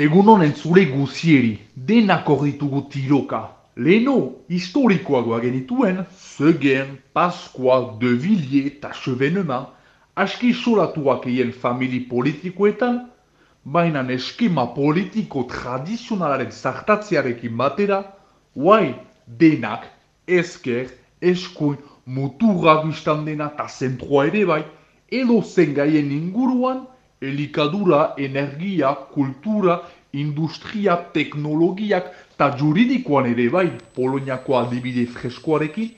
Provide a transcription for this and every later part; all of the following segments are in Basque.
Egun honen zure guzieri, denak ditugu tiroka. Leheno, historikoagoa genituen, Zegen, Pasqua, De Villiers eta Chevenement, aski solatuak eien famili politikoetan, baina eskema politiko tradizionalaren zartatzearekin batera, guai denak, esker, eskuin, muturra guztan dena eta zentroa ere bai, edo zen gaien inguruan, elikadura, energia, kultura, industria, teknologiak eta juridikoan ere bai Poloniako adibide freskoarekin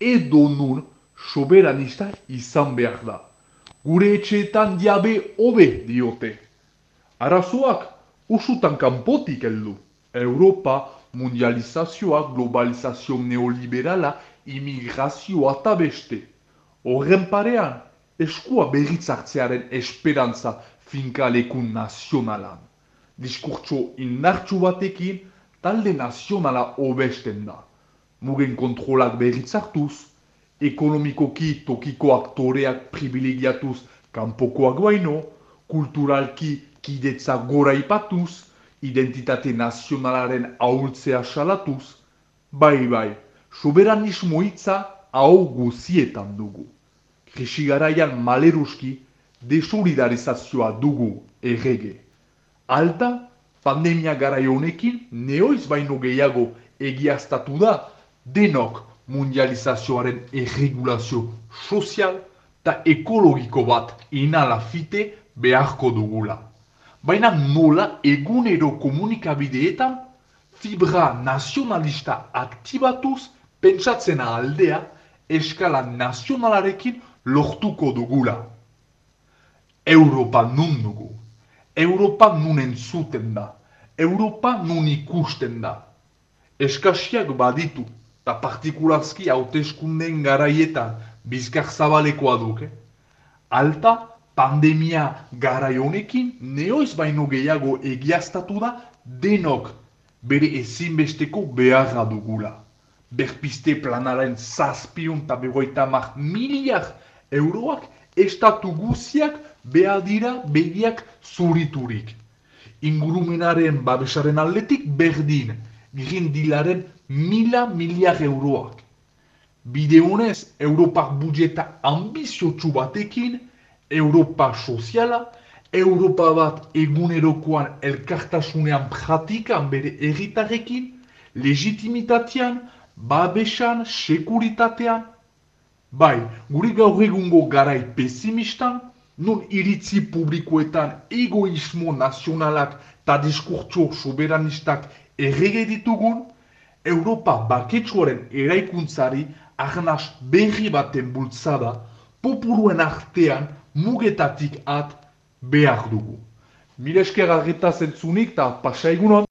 edo nun soberanista izan behar da. Gure etxeetan diabe hobe diote. Arazoak usutan kanpotik heldu. Europa, mundializazioa, globalizazio neoliberala, imigrazioa eta beste. Horren parean, eskua berritzartzearen esperantza finkalekun nazionalan. Diskurtso indartsu batekin, talde nazionala hobesten da. Mugen kontrolak berritzartuz, ekonomikoki tokiko aktoreak privilegiatuz kanpokoak baino, kulturalki kidetza gora ipatuz, identitate nazionalaren ahultzea salatuz, bai bai, soberanismo hitza hau guzietan dugu krisi garaian maleruski desolidarizazioa dugu errege. Alta, pandemia garai honekin neoiz baino gehiago egiaztatu da denok mundializazioaren erregulazio sozial eta ekologiko bat inalafite beharko dugula. Baina nola egunero komunikabideetan fibra nazionalista aktibatuz pentsatzen aldea eskala nazionalarekin lortuko dugula. Europa nun dugu. Europa nun entzuten da. Europa nun ikusten da. Eskasiak baditu, eta partikularski hauteskunden garaietan bizkar zabalekoa duke. Alta, pandemia garai honekin neoiz baino gehiago egiaztatu da denok bere ezinbesteko beharra dugula. Berpiste planaren zazpion eta begoita mar miliak euroak estatu guziak behar dira begiak zuriturik. Ingurumenaren babesaren aldetik berdin, grindilaren mila miliar euroak. Bide honez, Europak budjeta ambiziotsu batekin, Europa soziala, Europa bat egunerokoan elkartasunean pratikan bere erritarrekin, legitimitatean, babesan, sekuritatean, Bai, guri gaur egungo garai pesimistan, non iritzi publikoetan egoismo nazionalak eta diskurtso soberanistak errege ditugun, Europa baketsuaren eraikuntzari arnaz berri baten bultzada populuen artean mugetatik at behar dugu. Mila esker arreta zentzunik eta pasa!